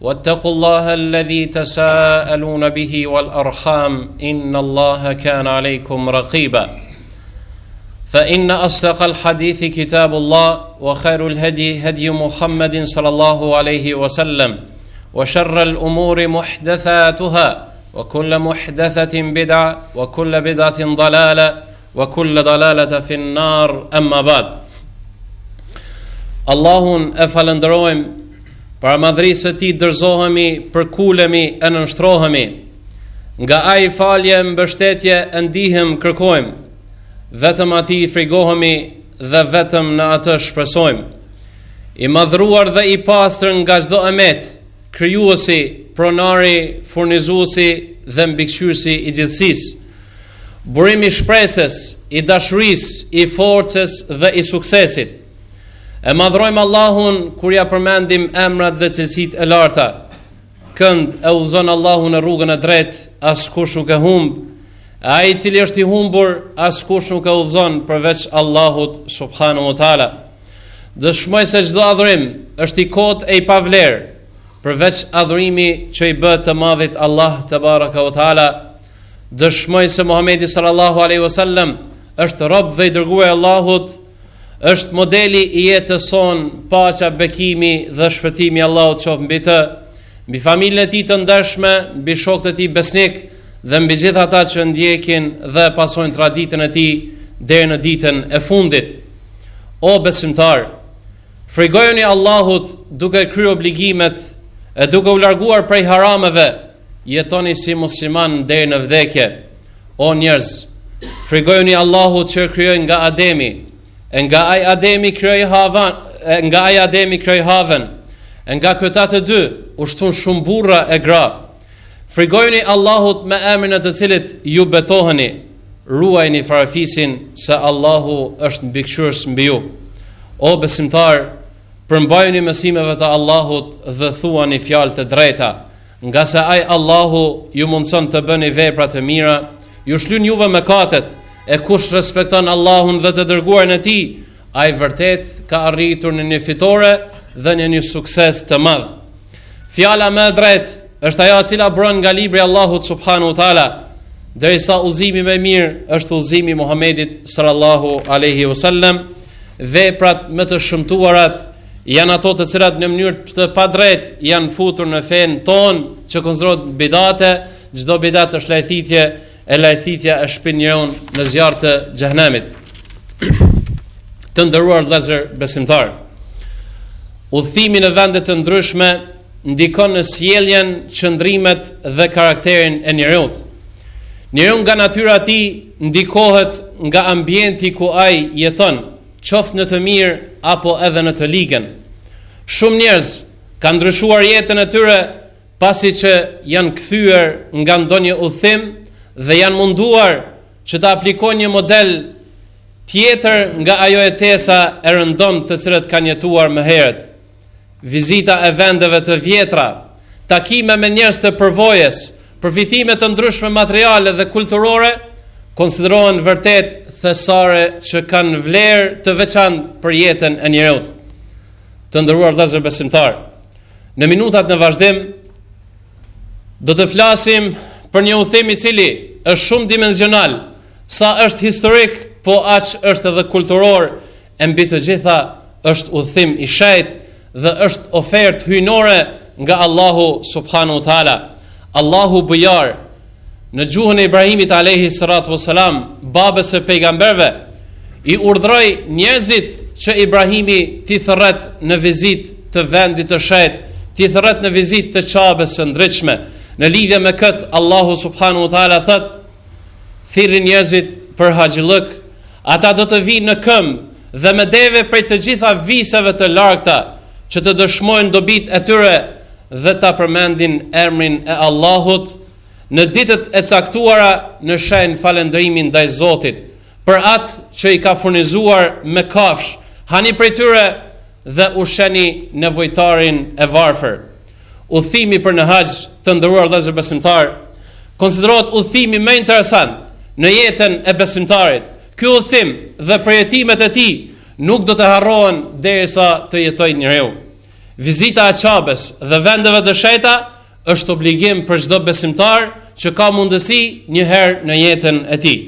واتقوا الله الذي تساءلون به والارحام ان الله كان عليكم رقيبا فان اصدق الحديث كتاب الله وخير الهدي هدي محمد صلى الله عليه وسلم وشر الامور محدثاتها وكل محدثه بدعه وكل بدعه ضلاله Wa kulla dalalatin fin nar amma ba'd. Allahun e falënderojmë para madhërisë së tij dërzohemi, përkulemi e nënshtrohemi. Nga ai falje, mbështetje e ndihmë kërkojmë. Vetëm atij i frigohemi dhe vetëm në atë shpresojmë. I madhruar dhe i pastër nga çdo e metë, krijuesi, pronari, furnizuesi dhe mbikëqyrësi i gjithësisë, burim i shpresës, i dashurisë, i forcës dhe i suksesit. E madhrojmë Allahun kur ia përmendim emrat dhe cilësitë e larta. Kënd e udhëzon Allahu në rrugën e drejtë, askush nuk e humb. E ai i cili është i humbur, askush nuk e udhëzon përveç Allahut subhanahu wa taala. Dëshmoj se çdo adhurim është i kotë e i pavlerë, përveç adhurimi që i bëhet të madhit Allah tabaraka wa taala, dëshmoj se Muhamedi sallallahu aleyhi wasallam është rob dhe i dërguar i Allahut, është modeli i jetës sonë, paqja bekimi dhe shpëtimi i Allahut qoftë mbi të, mbi familjen e tij të ndershme, mbi shokët e tij besnikë, dhe mbi gjithë ata që ndjekin dhe pasojnë traditën e tij deri në ditën e fundit. O besimtarë, frigojuni Allahut duke kry obligimet e duke u larguar prej harameve, jetoni si muslimanë deri në vdekje. O njerëz, frigojuni Allahut që u krijoi nga Ademi, e nga ai Ademi krijoi Havën, e nga këta të dy, u shtun shumë burra e gra. Frigojuni Allahut me emrin e të cilit ju betoheni. Ruajni farafisin se Allahu është mbikëqyrës mbi ju. O besimtarë, përmbajuni mësimeve të Allahut dhe thuani fjalë të drejta, ngase ai Allahu ju mundëson të bëni vepra të mira, ju shlyn juve mëkatet, e kush respekton Allahun dhe të dërguarin e tij, ai vërtet ka arritur në një fitore dhe në një sukses të madh. Fjala më e drejtë Është ajo e cila buron nga libri i Allahut subhanahu wa taala, derisa udhëzimi më i mirë është udhëzimi i Muhamedit sallallahu alaihi wasallam, veprat më të shëmtuarat janë ato të cilat në mënyrë të padrejtë janë futur në fenë tonë që konsiderohen bidate, çdo bidat është lajthitje E lajthitja e shpin njeriun në zjarr të xhehnemit. Të nderuar vëllezër besimtarë. Udhëtimi në vende të ndryshme ndikon në sjelljen, qëndrimet dhe karakterin e njeriut. Njeriu nga natyra e tij ndikohet nga ambienti ku ai jeton, qoftë në të mirë apo edhe në të ligën. Shumë njerëz kanë ndryshuar jetën e tyre pasi që janë kthyer nga ndonjë udhëtim dhe janë munduar që të aplikojnë një model tjetër nga ajo jetesa e rëndomtë të cilët kanë jetuar më herët. Vizita e vendeve të vjetra, takime me njerëz të përvojës, përfitime të ndryshme materiale dhe kulturore konsiderohen vërtet thesare që kanë vlerë të veçantë për jetën e njeriut. Të nderuar vëllezër besimtarë, Në minutat në vazhdim do të flasim për një udhëtim i cili është shumëdimensional, sa është historik, po aq është edhe kulturor, e mbi të gjitha është udhëtim i shejt dhe është ofertë hyjnore nga Allahu subhanahu wa taala. Allahu bujar në gjuhën e Ibrahimit alayhi salatu wasalam, babës së pejgamberëve, i urdhëroi njerëzit që Ibrahimi t'i thërret në vizitë të vendit të shejt, t'i thërret në vizitë të Qabes së ndritshme. Në lidhje me kët, Allahu subhanahu wa taala thot: Thirri njerëzit për haxhillëk, ata do të vijnë në këmbë dhe me deve prej të gjitha viseve të largëta, që të dëshmojnë dobitë e tyre dhe ta përmendin emrin e Allahut në ditët e caktuara në shenjë falënderimi ndaj Zotit për atë që i ka furnizuar me kafshë, hani prej tyre dhe ushqeni nevojtarin e varfër. Udhëtimi për në haxh, të nderuar vëllezër besimtarë, konsiderohet udhëtimi më interesant në jetën e besimtarit. Ky udhëtim dhe përjetimet e tij nuk do të harrohen derisa të jetojë njeriu. Vizita e Qabes dhe vendeve të shejta është obligim për çdo besimtar që ka mundësi një herë në jetën e tij.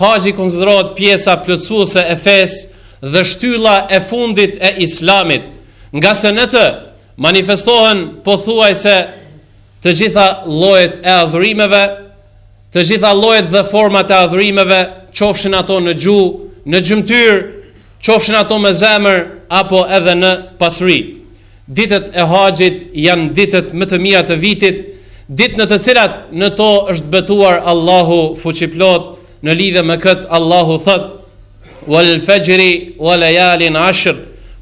Haxhi konsiderohet pjesa plotësuese e fesë dhe shtylla e fundit e Islamit, ngase në të manifestohen pothuajse të gjitha llojet e adhurimeve, Të gjitha llojet dhe format e adhurimeve, qofshin ato në gjuhë, në gjymtyrë, qofshin ato me zemër apo edhe në pasuri. Ditët e haxhit janë ditët më të mira të vitit, ditë në të cilat në to është betuar Allahu fuqiplotë, në lidhje me këtë Allahu thotë: "Wal fajri wa layalin ashr",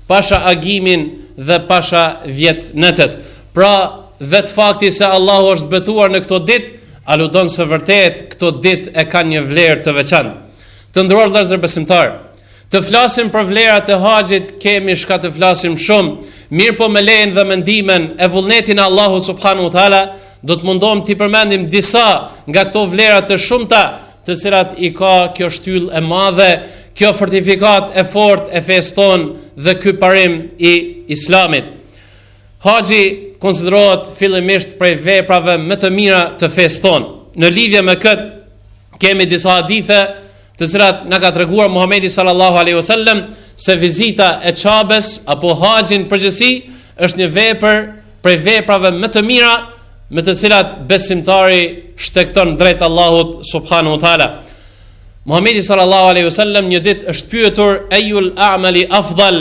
pasha agimin dhe pasha dhjetë netet. Pra, vetë fakti se Allahu është betuar në këto ditë, Aludon se vërtet këto ditë e kanë një vlerë të veçantë. Të nderuar vëllezër besimtarë, të flasim për vlerat e haxhit kemi shka të flasim shumë, mirëpo me lejen dhe mendimin e vullnetin e Allahut subhanahu wa taala do të mundohem t'i përmendim disa nga këto vlera të shumta të cilat i ka kjo shtyllë e madhe, kjo fortifikatë e fortë e fesë tonë dhe ky parim i Islamit. Haxhi konsiderohet fillimisht prej veprave më të mira të fesë tonë. Në lidhje me këtë kemi disa hadithe të cilat na ka treguar Muhamedi sallallahu alaihi wasallam se vizita e Qabes apo haxhi në përgjithësi është një vepër prej veprave më të mira me të cilat besimtari shtegton drejt Allahut subhanahu wa taala. Muhamedi sallallahu alaihi wasallam një ditë është pyetur ayul a'mali afdal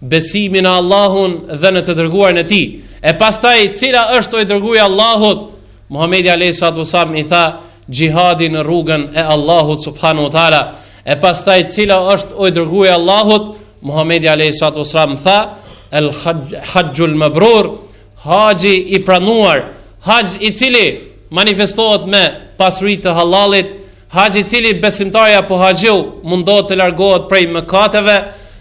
Besimi në Allahun dhe në të dërguarin e tij. E pastaj cila është o i dërguari i Allahut? Muhamedi alayhi salatu wasallam i tha xhihadi në rrugën e Allahut subhanahu wa taala. E pastaj cila është o i dërguari i Allahut? Muhamedi alayhi salatu wasallam tha el hajjul mabrur, haxhi i pranuar, haxhi i cili manifestohet me pasuri të hallallit, Haxhi i cili besimtari apo haxhiu mundohet të largohet prej mëkateve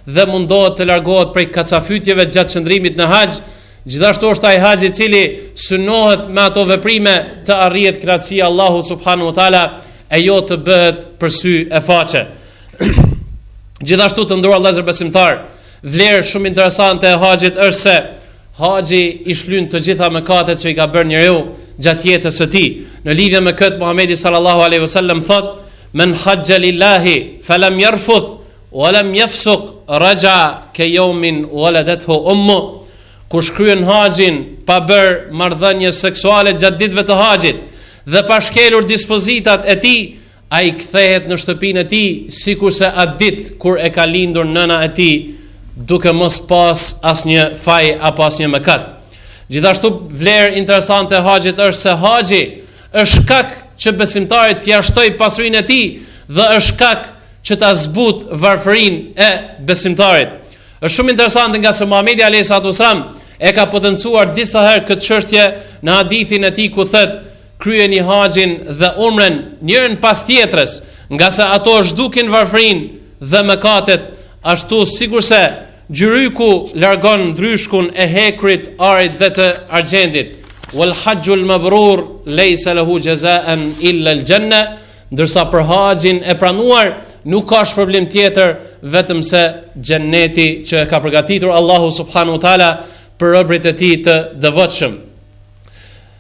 dhe mundohet të largohet prej kacafytjeve gjatë qëndrimit në haxh, gjithashtu është ai haxhi i cili synohet me ato veprime të arrihet kënaqësia e Allahut subhanahu wa taala e jo të bëhet për sy e faqe. gjithashtu të nderuar vëllezër besimtarë Vlerë shumë interesante e haxhit është se haxhi i shlyn të gjitha mëkatet që i ka bërë njeriu gjatë jetës së tij. Në lidhje me këtë Muhamedi sallallahu alaihi wasallam thotë: "Men hajja lillahi falam yarfuth walam yafsuq raja ka yawmin waladathu ummu." Kush kryen haxhin pa bërë marrëdhënie seksuale gjatë ditëve të haxhit dhe pa shkelur dispozitat e tij, Ai kthehet në shtëpinë e tij sikurse atë ditë kur e ka lindur nëna e tij, duke mos pas asnjë faj apo asnjë mëkat. Gjithashtu vlerë interesante e haxhit është se haxhi është shkak që besimtarit t'ia shtojë pasurinë e tij dhe është shkak që ta zbutë varfërinë e besimtarit. Është shumë interesante ngase Muhamedi alayhi salatu wasalam e ka potencuar disa herë këtë çështje në hadithin e tij ku thotë kryeni haxhin dhe umren njërën pas tjetrës, ngase ato zhdukin varfërinë dhe mëkatet, ashtu sikurse gjyryku largon ndryshkun e hekurit, arit dhe të argjendit. Wal hajjul mabrur laysa lahu jazaan illa al janna, ndërsa për haxhin e pranuar nuk ka shpërblim tjetër vetëm se xhenneti që e ka përgatitur Allahu subhanahu wa taala për robërit e tij të devotshëm.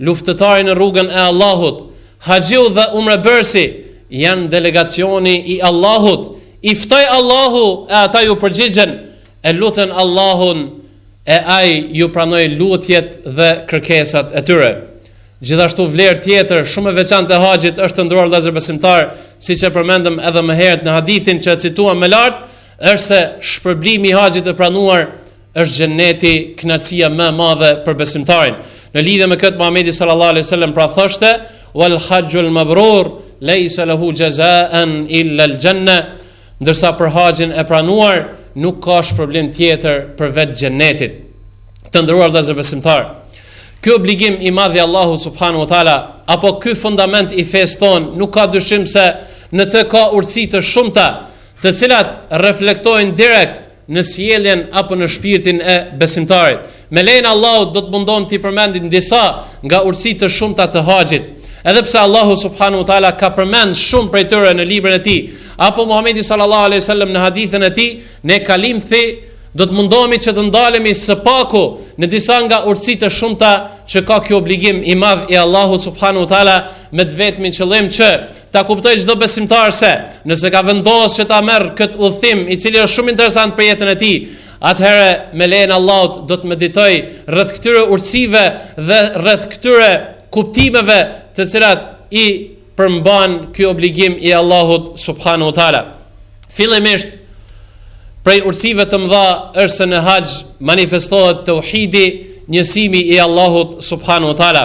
Luftëtari në rrugën e Allahut, haxhiu dhe umrebërësi janë delegacioni i Allahut, i ftoi Allahu e ata iu përgjigjën, e lutën Allahun e Ai ju pranoi lutjet dhe kërkesat e tyre. Gjithashtu vlerë tjetër shumë e veçantë e haxhit është të nderuar vëllezër besimtarë, siç e përmendëm edhe më herët në hadithin që e cituam më lart, është se shpërblimi i haxhit të pranuar është xheneti kënaqësia më e madhe për besimtarin. Në lidhje me këtë Muhamedi sallallahu alaihi wasallam pra thoshte wal hajjul mabrur laysa lahu jazaan illa al janna, ndërsa për haxhin e pranuar nuk ka shpërblim tjetër përveç xhenetit. Të nderuar vëllezër besimtarë, ky obligim i madh i Allahu subhanahu wa taala apo ky fundament i fesë tonë nuk ka dyshim se në të ka urtësi të shumta, të cilat reflektojnë direkt në sjelljen apo në shpirtin e besimtarit. Me lejen e Allahut do të mundohem t'i përmendim disa nga urtësitë e shumta të haxhit. Edhe pse Allahu subhanahu wa taala ka përmend shumë prej tyre në librin e tij, apo Muhamedi sallallahu alaihi wasallam në hadithin e tij, ne kalimthi do të mundohemi që të ndalemi së paku në disa nga urtësitë e shumta që ka ky obligim i madh i Allahut subhanahu wa taala me të vetmin qëllim që Ta kuptojë çdo besimtar se nëse ka vendosur që ta merr këtë udhëtim, i cili është shumë interesant për jetën e tij, atëherë me lejen e Allahut do të meditojë rreth këtyre urtësive dhe rreth këtyre kuptimeve të cilat i përmban ky obligim i Allahut subhanahu wa taala. Fillimisht prej urtësive të mëdha është se në haxh manifestohet tauhidi, njësimi i Allahut subhanahu wa taala.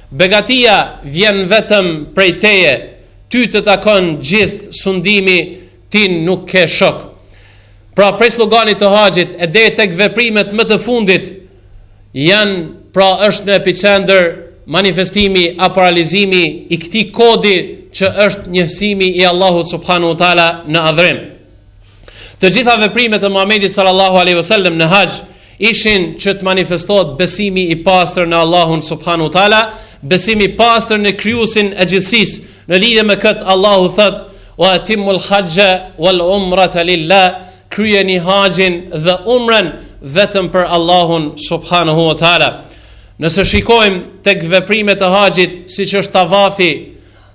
Begatia vjen vetëm prej teje ty të takon gjithë sundimi ti nuk ke shok pra prej sloganit të haxhit e deri tek veprimet më të fundit janë pra është në epiqendër manifestimi apo realizimi i këtij kodi që është njësimi i Allahut subhanu tala në adhurim të gjitha veprimet e Muhamedit sallallahu alaihi wasallam në haxh ishin që të manifestohet besimi i pastër në Allahun subhanahu teala, besimi i pastër në krijuesin e gjithësisë. Në lidhje me këtë Allahu thot: "Wa atimul hajja wal umrata lillah", kryeni haxhin dhe umren vetëm për Allahun subhanahu wa taala. Nëse shikojmë tek veprimet e haxhit, siç është tavafi,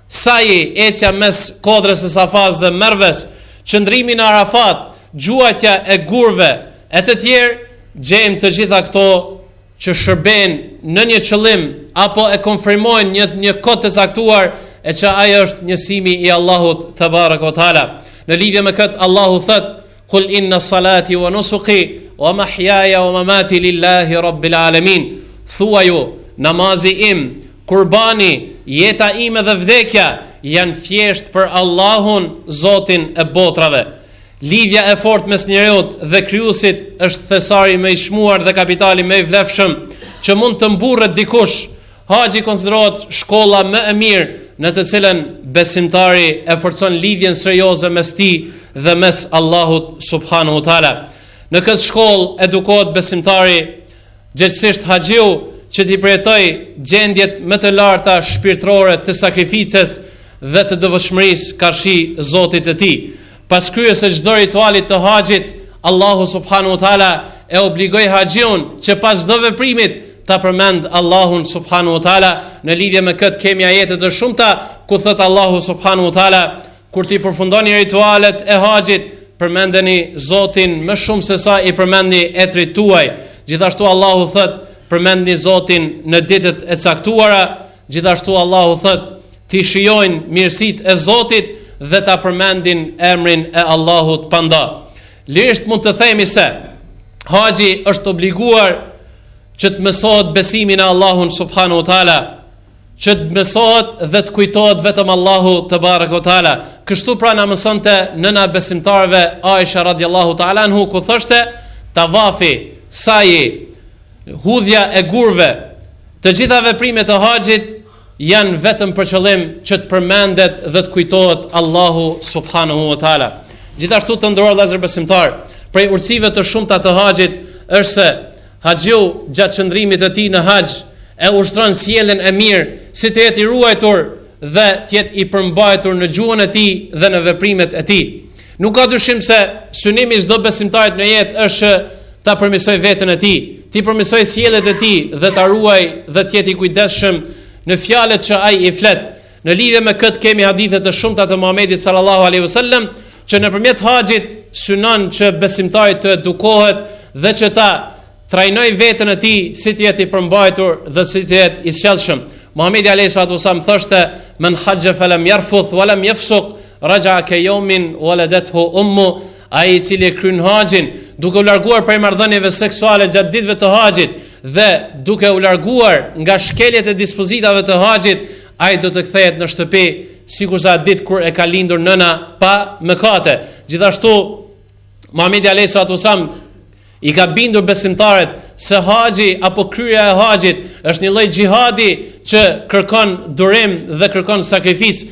Sa'i, ecja mes Kodrës së Safas dhe Merves, qëndrimi në Arafat, gjuajtja e gurëve e të tjerë, gjejmë të gjitha këto që shërbejnë në një qëllim apo e konfirmojnë një një kod të caktuar e që ai është njësimi i Allahut tebareke wa taala. Në lidhje me këtë Allahu thotë: "Kul inna salati wa nusuki wa mahyaya wa mamati lillahi rabbil alamin." Thuaju, namazi im, Kurbani, jeta ime dhe vdekja janë thjesht për Allahun, Zotin e botrave. Lidhja e fortë mes njeriut dhe Krijuesit është thesari më i çmuar dhe kapitali më i vlefshëm që mund të mburret dikush. Haxhi konsiderohet shkolla më e mirë në të cilën besimtari e forcon lidhjen serioze mes tij dhe mes Allahut subhanahu teala. Në këtë shkollë edukohet besimtari Gjegjësisht Haxhiu që t'i përjetojë gjendjet më të larta shpirtërore të sakrificës dhe të devotshmërisë karshi Zotit të tij. Pas kryerjes së çdo rituali të haxhit, Allahu subhanahu wa ta'ala e obligoi haxhiun që pas çdo veprimit ta përmend Allahun subhanahu wa ta'ala. Në lidhje me këtë kemi ajete të shumta ku thotë Allahu subhanahu wa ta'ala, Kur t'i përfundoni ritualet e haxhit, përmendeni Zotin më shumë sesa i përmendni etrit tuaj. Gjithashtu Allahu thotë, përmendni Zotin në ditët e caktuara. Gjithashtu Allahu thotë, t'i shijojnë mirësitë e Zotit dhe ta përmendin emrin e Allahut pandarë. Lirisht mund të themi se haxhi është obliguar që të mësohet besimi në Allahun subhanahu wa taala. që të mësohet dhe të kujtohet vetëm Allahu tebareke ue teala. Kështu pra na mësonte nëna e besimtarve Aisha radiallahu teala anhu ku thoshte tavafi, saji, hudhja e gurve, të gjitha veprimet e haxhit janë vetëm për qëllim që të përmendet dhe të kujtohet Allahu subhanahu wa taala. Gjithashtu të nderuar vëllezër besimtarë, prej urtësive të shumta të haxhit është se Haxhiu, gjatë qëndrimit të tij në haxh, e ushtron sjelljen e mirë, si të jetë i ruajtur dhe të jetë i përmbajtur në gjuhën e tij dhe në veprimet e tij. Nuk ka dyshim se synimi i çdo besimtarit në jetë është që ta përmirësojë veten e tij, t'i përmirësojë sjelljet e tij dhe ta ruajë dhe të jetë i kujdesshëm në fjalët që ai i flet. Në lidhje me këtë kemi hadithe të shumta të Muhamedit sallallahu alaihi wasallam që nëpërmjet haxhit synon që besimtari të edukohet dhe që ta trajnojë veten e tij si të jetë i përmbajtur dhe si të jetë i sjellshëm. Muhamedi alayhi salatu wasallam thoshte: "Men hajja falam yarfuth wa lam yafsuq, raja'a ka yawmin waladathu ummu." Ai i cili e kryen haxhin duke u larguar prej marrëdhënieve seksuale gjatë ditëve të haxhit, Dhe, duke u larguar nga shkeljet e dispozitave të haxhit, ai do të kthehet në shtëpi, sikurse atë ditë kur e ka lindur nëna pa mëkate. Gjithashtu, Muhamedi alayhi salatu wasallam i ka bindur besimtarët se haxhi apo kryerja e haxhit është një lloj xhihadi që kërkon durim dhe kërkon sakrificë.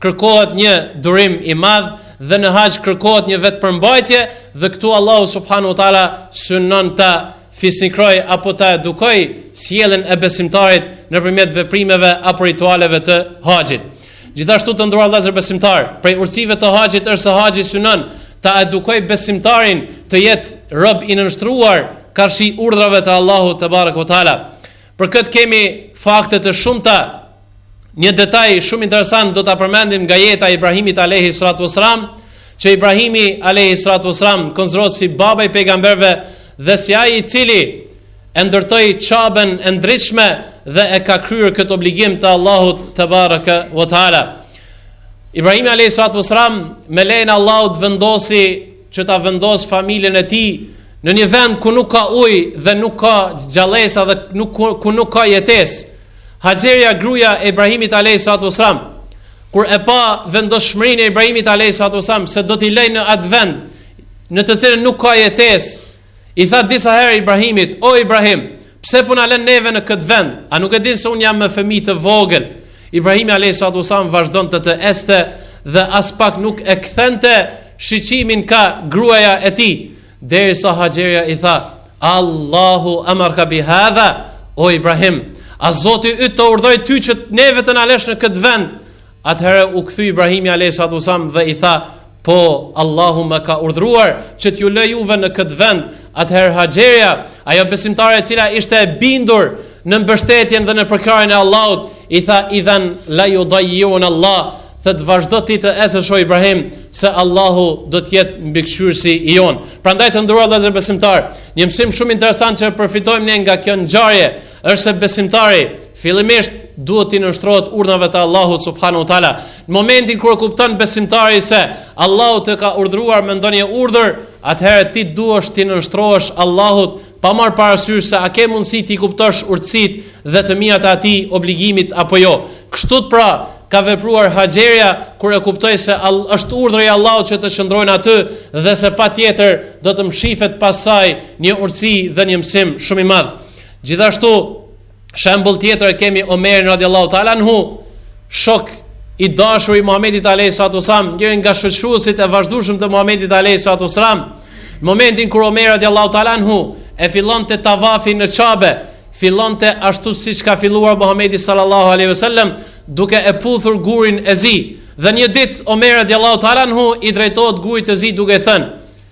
kërkohet një durim i madh dhe në haxh kërkohet një vetëpërmbajtje dhe këtu Allahu subhanahu wa taala synon ta fisnikroj apo ta edukoj sjelljen e besimtarit nëpërmjet veprimeve apo ritualeve të haxhit. Gjithashtu të ndruar vllezër besimtar, prej urtësive të haxhit është se haxhi synon ta edukoj besimtarin të jetë rob i nënshtruar karshi urdhrave të Allahut tebareke ve teala. Për këtë kemi fakte të shumta. Një detaj shumë interesant do ta përmendim nga jeta e Ibrahimit alejhi salatu vesselam, që Ibrahimi alejhi salatu vesselam konsiderohet si baba i pejgamberëve dhe si ai i cili e ndërtoi Qaben e ndritshme dhe e ka kryer këtë obligim të Allahut tebareke ve teala. Ibrahimi alejhi salatu vesselam me lejen e Allahut vendosi që ta vendosë familjen e tij në një vend ku nuk ka ujë dhe nuk ka gjallesa dhe nuk ku nuk ka jetesë. Haxheria gruaja e Ibrahimit alejhi salatu vesselam kur e pa vendoshmërinë e Ibrahimit alejhi salatu vesselam se do t'i lejë në atë vend në të cilën nuk ka jetesë, I tha disa herë Ibrahimit, O Ibrahim, pse po na lën neve në këtë vend? A nuk e din se unë jam me fëmijë të vogël? Ibrahimi alayhi salatu wasallam vazhdonte të ecte dhe aspak nuk e kthente shiqimin ka gruaja e tij, derisa Haxheria i tha, Allahu amarka bi hadha, o Ibrahim, a Zoti yt të urdhoi ty që neve të na lësh në këtë vend? Atëherë u kthy Ibrahimi alejhi salatu ves selam dhe i tha, Po, Allahu më ka urdhëruar që t'ju lë juve në këtë vend. Atëherë Haxherja, ajo besimtare e cila ishte e bindur në mbështetjen dhe në përkrahjen e Allahut, i tha, "Idhan la yudayyun Allah", thot vazhdo ti të ecësh o Ibrahim, se Allahu do të jetë mbikëqyrësi i jon. Prandaj të ndruar vllezër besimtar, një mësim shumë interesant që përfitojmë ne nga kjo ngjarje, është se besimtari fillimisht duhet t'i nënshtrohet urdhrave të Allahut subhanahu wa taala. Në momentin kur e kupton besimtari se Allahu të ka urdhëruar me ndonjë urdhër, atëherë ti duhesh t'i nënshtrohesh Allahut pa marr parasysh se a ke mundësi t'i kuptosh urtësit dhe të mirat e atij obligimit apo jo. Kështu pra ka vepruar Haxheria kur e kuptoi se all, është urdhër i Allahut që të qëndrojnë aty dhe se patjetër do të mshifet pas saj një urtësi dhe një mësim shumë i madh. Gjithashtu, shembull tjetër kemi Omerin radiallahu ta'ala anhu, shok i dashur i Muhammedit alejhi salatu vesselam, njëri nga shoqëruesit e vazhdushëm të Muhammedit alejhi salatu vesselam, në momentin kur Omeri radiallahu ta'ala anhu, e fillonte tavafin në Qabe, fillonte ashtu siç ka filluar Muhammedi sallallahu aleyhi sallam, duke e puthur gurin e zi, dhe një ditë Omeri radiallahu ta'ala anhu, i drejtohet gurit të zi duke thënë,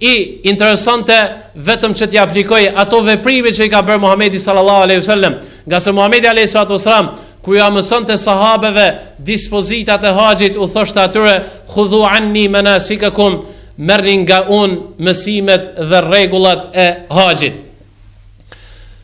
i interesonte vetëm që t'i aplikoj ato veprime që i ka bërë Muhamedi sallallahu alaihi wasallam, nga se Muhamedi alaihi salatu wasallam kur ja mësonte sahabeve dispozitat e haxhit u thoshte atyre khudhu anni manasikakum merrni nga un mësimet dhe rregullat e haxhit.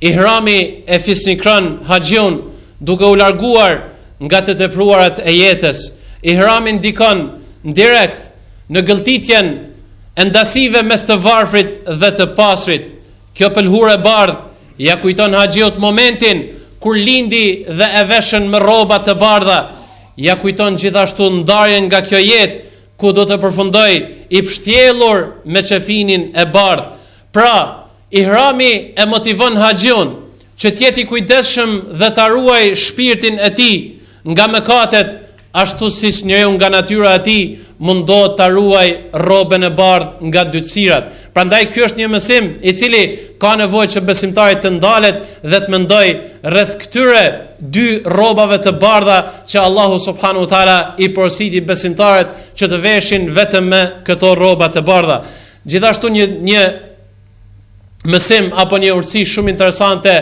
Ihrami e fisnikron haxhiun duke u larguar nga të tepruarat e jetës. Ihrami ndikon direkt në gëlltitjen e ndasive mes të varfrit dhe të pasurit. Kjo pëlhurë e bardhë ia kujton haxhiut momentin kur lindi dhe e veshën me rroba të bardha. Ia kujton gjithashtu ndarjen nga kjo jetë ku do të përfundojë i pshtjellur me qefinin e bardhë. Pra, Ihrami e motivon haxhiun që të jetë i kujdesshëm dhe ta ruajë shpirtin e tij nga mëkatet, ashtu siç njeriu nga natyra e tij mundohet ta ruajë rrobën e bardhë nga ndytësirat. Prandaj ky është një mësim i cili ka nevojë që besimtari të ndalet dhe të mendojë rreth këtyre dy rrobave të bardha që Allahu subhanahu wa taala i porositi besimtarët që të veshin vetëm me këto rroba të bardha. Gjithashtu një një mësim apo një urtësi shumë interesante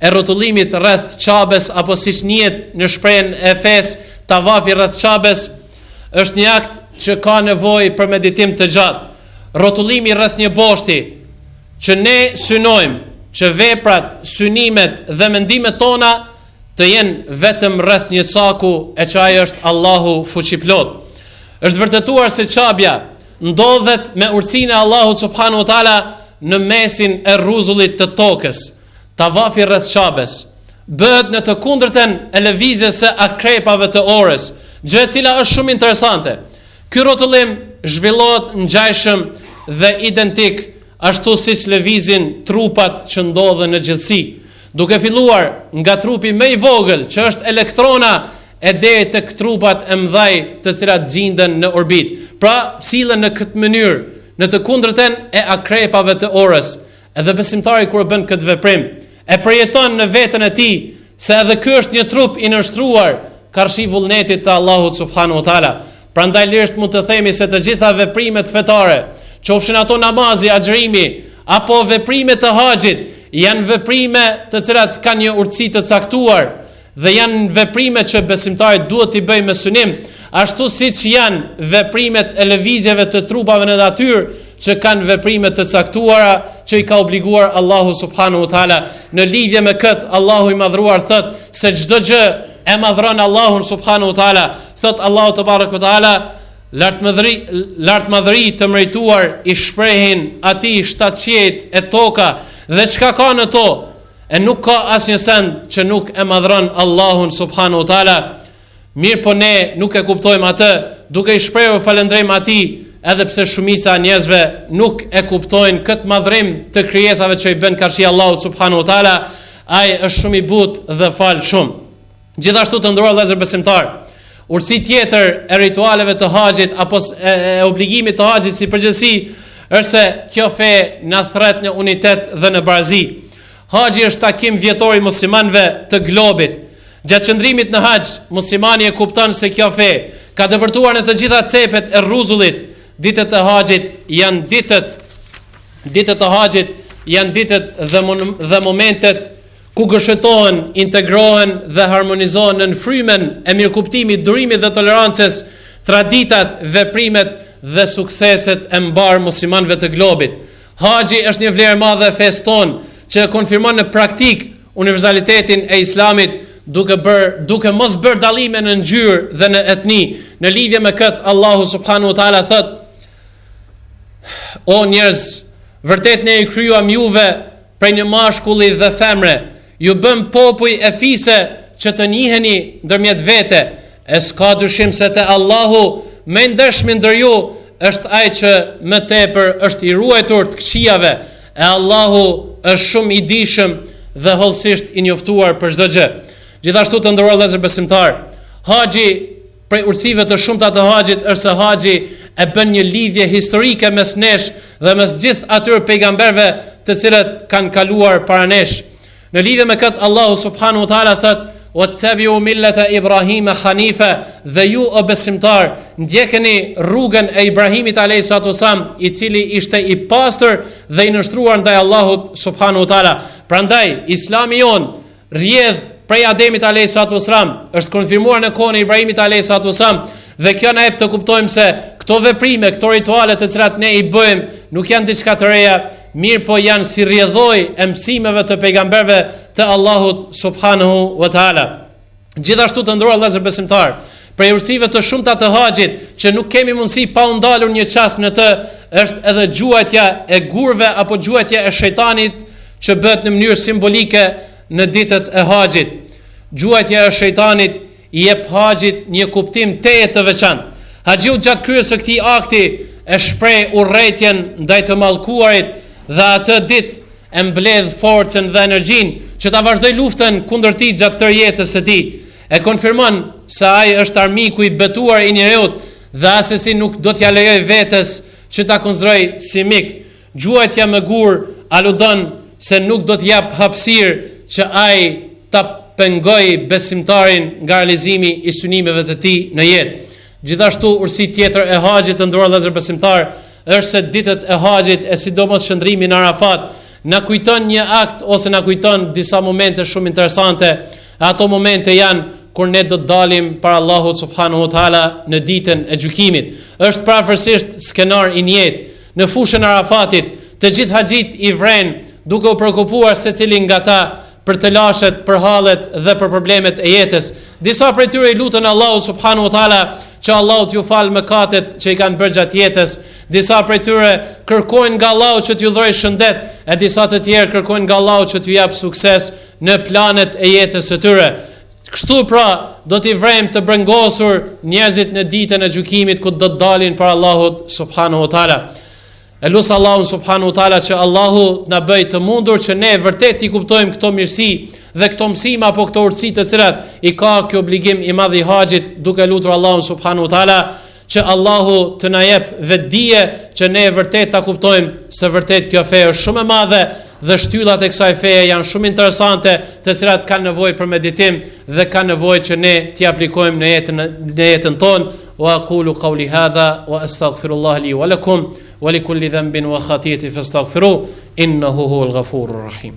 e rrotullimit rreth Qabes apo siç njihet në shprehjen e fesë tavafi rreth Qabes është një akt që ka nevojë për meditim të gjatë. Rrotullimi rreth një boshti që ne synojmë që veprat, synimet dhe mendimet tona të jenë vetëm rreth një caku e që ai është Allahu fuqiplot. Është vërtetuar se Qabja ndodhet me urtësinë e Allahut subhanahu wa taala në mesin e rruzullit të tokës, tavafi rreth Qabes, bëhet në të kundërtën e lëvizjes së akrepave të orës, gjë e cila është shumë interesante. Ky rrotullim zhvillohet ngjajshëm dhe identik ashtu siç lëvizin trupat që ndodhen në gjithësi, duke filluar nga trupi më i vogël që është elektrona e deri tek trupat e mdhaj të cilat gjinden në orbitë. Pra, sillen në këtë mënyrë në të kundërtën e akrepave të orës. Edhe besimtari kur bën këtë veprim, e përjeton në veten e tij se edhe ky është një trup i nënshtruar karshi vullnetit të Allahut subhanahu wa taala. Prandaj lirisht mund të themi se të gjitha veprimet fetare, qofshin ato namazi, agjërimi apo veprime të haxhit, janë veprime të cilat kanë një urtësi të caktuar, dhe janë veprime që besimtari duhet t'i bëjë me synim, ashtu siç janë veprimet e lëvizjeve të trupave në natyrë, që kanë veprime të caktuara që i ka obliguar Allahu subhanahu wa taala. Në lidhje me kët, Allahu i madhruar thot se çdo gjë e madhron Allahun subhanahu wa taala. Thot Allahu te bareku taala Lartmadhëri, lartmadhëri të merituar i shprehin atij shtatë qiejt e toka dhe çka ka në to e nuk ka asnjë send që nuk e madhron Allahun subhanu wa ta'la, mirëpo ne nuk e kuptojmë atë, duke i shprehur falënderim atij, edhe pse shumica e njerëzve nuk e kuptojnë këtë madhrim të krijesave që i bëjnë karshi Allahut subhanu wa ta'la, ai është shumë i butë dhe fal shumë. Gjithashtu të nderuar vëllezër besimtarë, urtësi tjetër e ritualeve të haxhit apo e, e obligimit të haxhit si përgjegjësi është se kjo fe na thërret në unitet dhe në barazi. Haxhi është takim vjetor i muslimanëve të globit. Gjatë qëndrimit në haxh, muslimani e kupton se kjo fe ka depërtuar në të gjitha cepet e rruzullit. Ditët e haxhit janë ditët ditët e haxhit janë ditët dhe dhe momentet ku gërshetohen, integrohen dhe harmonizohen nën frymen e mirëkuptimit, durimit dhe tolerancës, traditat, veprimet dhe sukseset e mbarë muslimanëve të globit. Haxhi është një vlerë e madhe e fesë tonë, që e konfirmon në praktikë universalitetin e Islamit, duke bërë, duke mos bërë dallime në ngjyrë dhe në etni. Në lidhje me këtë, Allahu subhanahu wa taala thotë: O njerëz, vërtet ne ju krijuam juve Prej një mashkulli dhe femre ju bëmë popuj e fise që të njiheni ndërmjet vete, e s'ka dyshim se te Allahu më i ndershmi ndër ju është ai që më tepër është i ruajtur të këqijave, e Allahu është shumë i dijshëm dhe hollësisht i njoftuar për çdo gjë. Gjithashtu të nderuar vëllezër besimtarë, haxhi Prej urtësive të shumta të haxhit është se haxhi e bën një lidhje historike mes nesh dhe mes gjithë atyre pejgamberëve të cilët kanë kaluar para nesh. Në lidhje me këtë Allahu subhanahu wa taala thotë: "Wattabi'u millata Ibrahima hanifa", dhe ju o besimtarë, ndjekeni rrugën e Ibrahimit alayhis salatu wasalam, i cili ishte i pastër dhe i nënshtruar ndaj Allahut subhanahu wa taala. Prandaj Islami jonë rrjedh prej Ademit alayhis salatu wasalam, është konfirmuar në kohën e Ibrahimit alayhis salatu wasalam dhe kjo na jep të kuptojmë se këto veprime, këto rituale të cilat ne i bëjmë, nuk janë diçka të reja, mirëpo janë si rrjedhojë e mësimeve të pejgamberëve të Allahut subhanahu wa taala. Gjithashtu të nderuar vëllezër besimtarë, prej urtësive të shumta të haxhit që nuk kemi mundësi pa u ndalur një çast në të, është edhe gjuajtja e gurëve apo gjuajtja e shejtanit që bëhet në mënyrë simbolike në ditët e haxhit. Gjuajtja e shejtanit i jep haxhit një kuptim tejet të veçantë. Haxhiu gjatë kryes së këtij akti e shpreh urrejtjen ndaj të mallkuarit dhe atë ditë e mbledh forcën dhe energjinë që ta vazhdojë luftën kundër tij gjatë tërë jetës së tij. E konfirmon se ai është armiku i betuar i njeriut dhe asesi nuk do t'ia lejojë vetes që ta konsiderojë si mik. Gjuajtja me gur aludon se nuk do t'i japë hapësirë që ai ta pengojë besimtarin nga realizimi i synimeve të tij në jetë. Gjithashtu urësi tjetër e haxhit të nderuar vëllezër besimtar është se ditët e haxhit e sidomos qëndrimi në Arafat na kujton një akt ose na kujton disa momente shumë interesante. Ato momente janë kur ne do të dalim para Allahut subhanahu wa taala në ditën e gjykimit. Është prafërsisht skenar i njëjtë. Në fushën e Arafatit, të gjithë haxhitë i vrenë, duke u preokupuar secili nga ta për telashet, për hallet dhe për problemet e jetës. Disa prej tyre i lutën Allahut subhanahu wa taala që Allahu t'ju falë mëkatet që i kanë bërë gjatë jetës. Disa prej tyre kërkojnë nga Allahu që t'ju dhurojë shëndet, e disa të tjerë kërkojnë nga Allahu që t'ju japë sukses në planet e jetës së tyre. Kështu pra, do t'i vrejmë të brengosur njerëzit në ditën e gjykimit ku do të dalin para Allahut subhanahu wa taala. E lus Allahun subhanahu wa taala që Allahu të na bëjë të mundur që ne vërtet t'i kuptojmë këto mirësi dhe këto mësime apo këto urtësi të cilat i ka kjo obligim i madh i haxhit duke e lutur Allahun subhanahu wa taala Që Allahu të na jep vetëdije që ne vërtet ta kuptojmë se vërtet kjo fe është shumë e madhe dhe shtyllat e kësaj feje janë shumë interesante, të cilat kanë nevojë për meditim dhe kanë nevojë që ne t'i aplikojmë në jetën në jetën tonë. Wa aqulu qawli hadha wa astaghfirullah li wa lakum wa li kulli dhanbin wa khati'atin fastaghfiru innahu huwal ghafurur rahim.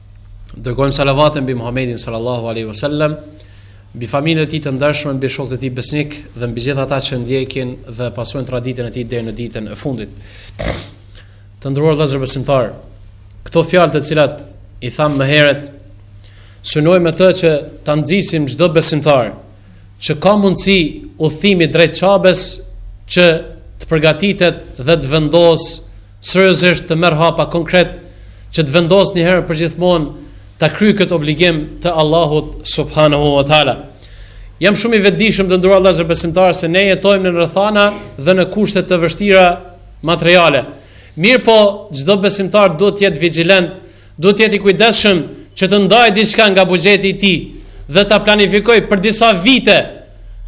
Dërgojmë salavate mbi Muhammedin sallallahu alaihi wasallam, mbi familjen e tij të ndershme, mbi shokët e tij besnik dhe mbi gjithë ata që ndjekin dhe pasojnë traditën e tij deri në ditën e fundit. Të nderuar vëllezër besimtar, këto fjalë të cilat i tham më herët synojmë me të që ta nxisim çdo besimtar që ka mundësi udhëtimi drejt Qabes që të përgatitet dhe të vendosë Seriozisht të merr hapa konkret që të vendos një herë përgjithmonë ta kryejë këtë obligim të Allahut subhanahu wa taala. Jam shumë i vetëdijshëm të nderuar vëllezër besimtarë se ne jetojmë në rrethana dhe në kushte të vështira materiale. Mirëpo, çdo besimtar duhet të jetë vigjilent, duhet të jetë i kujdesshëm që të ndajë diçka nga buxheti i tij dhe ta planifikojë për disa vite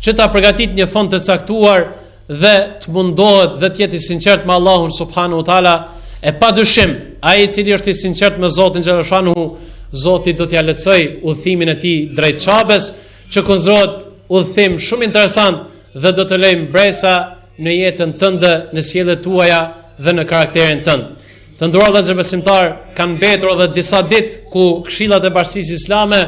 që ta përgatitë një fond të caktuar dhe të mundohet dhe të jetë i sinqertë me Allahun subhanahu wa taala, e pa dyshim, ai i cili është i sinqertë me Zotin xheleshanuhu, Zoti do t'ia lehtësojë udhëtimin e tij drejt Qabes, që konsiderohet udhëtim shumë interesant dhe do të lejë mbresa në jetën tënde, në sjelljet tuaja dhe në karakterin tënd. Të nderuar vëllezër besimtarë, kanë mbetur edhe disa ditë ku këshillat e Bashkësisë Islame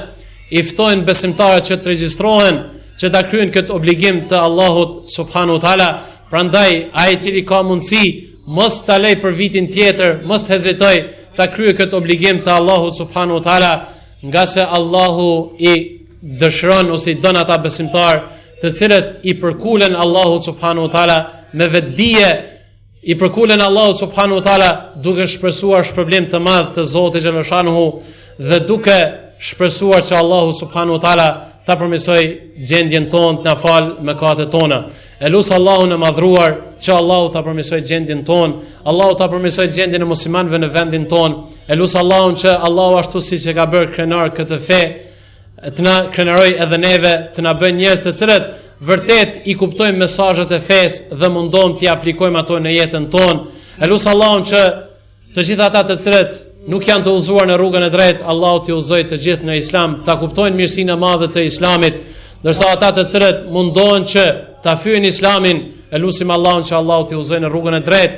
i ftojnë besimtarët që të regjistrohen, që ta kryejnë këtë obligim të Allahut subhanahu taala, prandaj ai i cili ka mundësi, mos ta lejë për vitin tjetër, mos të hezitojë ta kryejë këtë obligim të Allahut subhanahu taala, ngase Allahu i dëshiron ose i don ata besimtarë, të cilët i përkulen Allahut subhanahu taala me vetëdije, i përkulen Allahut subhanahu wa ta'ala duke shpresuar shpërblim të madh te Zoti xheleshanuhu dhe duke shpresuar që Allahu subhanahu wa ta'ala ta përmirësojë gjendjen tonë, të na falë mëkatet tona. E lus Allahun e madhëruar që Allahu ta përmirësojë gjendjen tonë, Allahu ta përmirësojë gjendjen e muslimanëve në vendin tonë, e lus Allahun që Allahu ashtu siç e ka bërë krenare këtë fe, të na krenarojë edhe neve, të na bëjë njerëz të cilët vërtet i kuptojmë mesazhet e fesë dhe mundohemi t'i aplikojmë ato në jetën tonë. E lus Allahun që të gjithë ata të cilët nuk janë të udhëzuar në rrugën e drejtë, Allahu t'i udhëzojë të gjithë në Islam, ta kuptojnë mirësinë e madhe të Islamit, ndërsa ata të cilët mundohen që ta fyejnë Islamin, e lusim Allahun që Allahu t'i udhëzojë në rrugën e drejtë.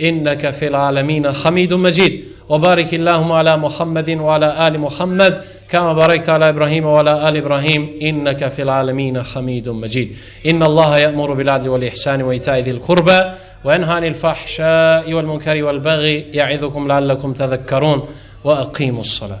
إنك في العالمين حميد مجيد وبارك اللهم على محمد وعلى آل محمد كما باركت على إبراهيم وعلى آل إبراهيم إنك في العالمين حميد مجيد إن الله يأمر بالعدل والإحسان وإيتاء ذي القربى وينهى عن الفحشاء والمنكر والبغي يعظكم لعلكم تذكرون وأقيموا الصلاة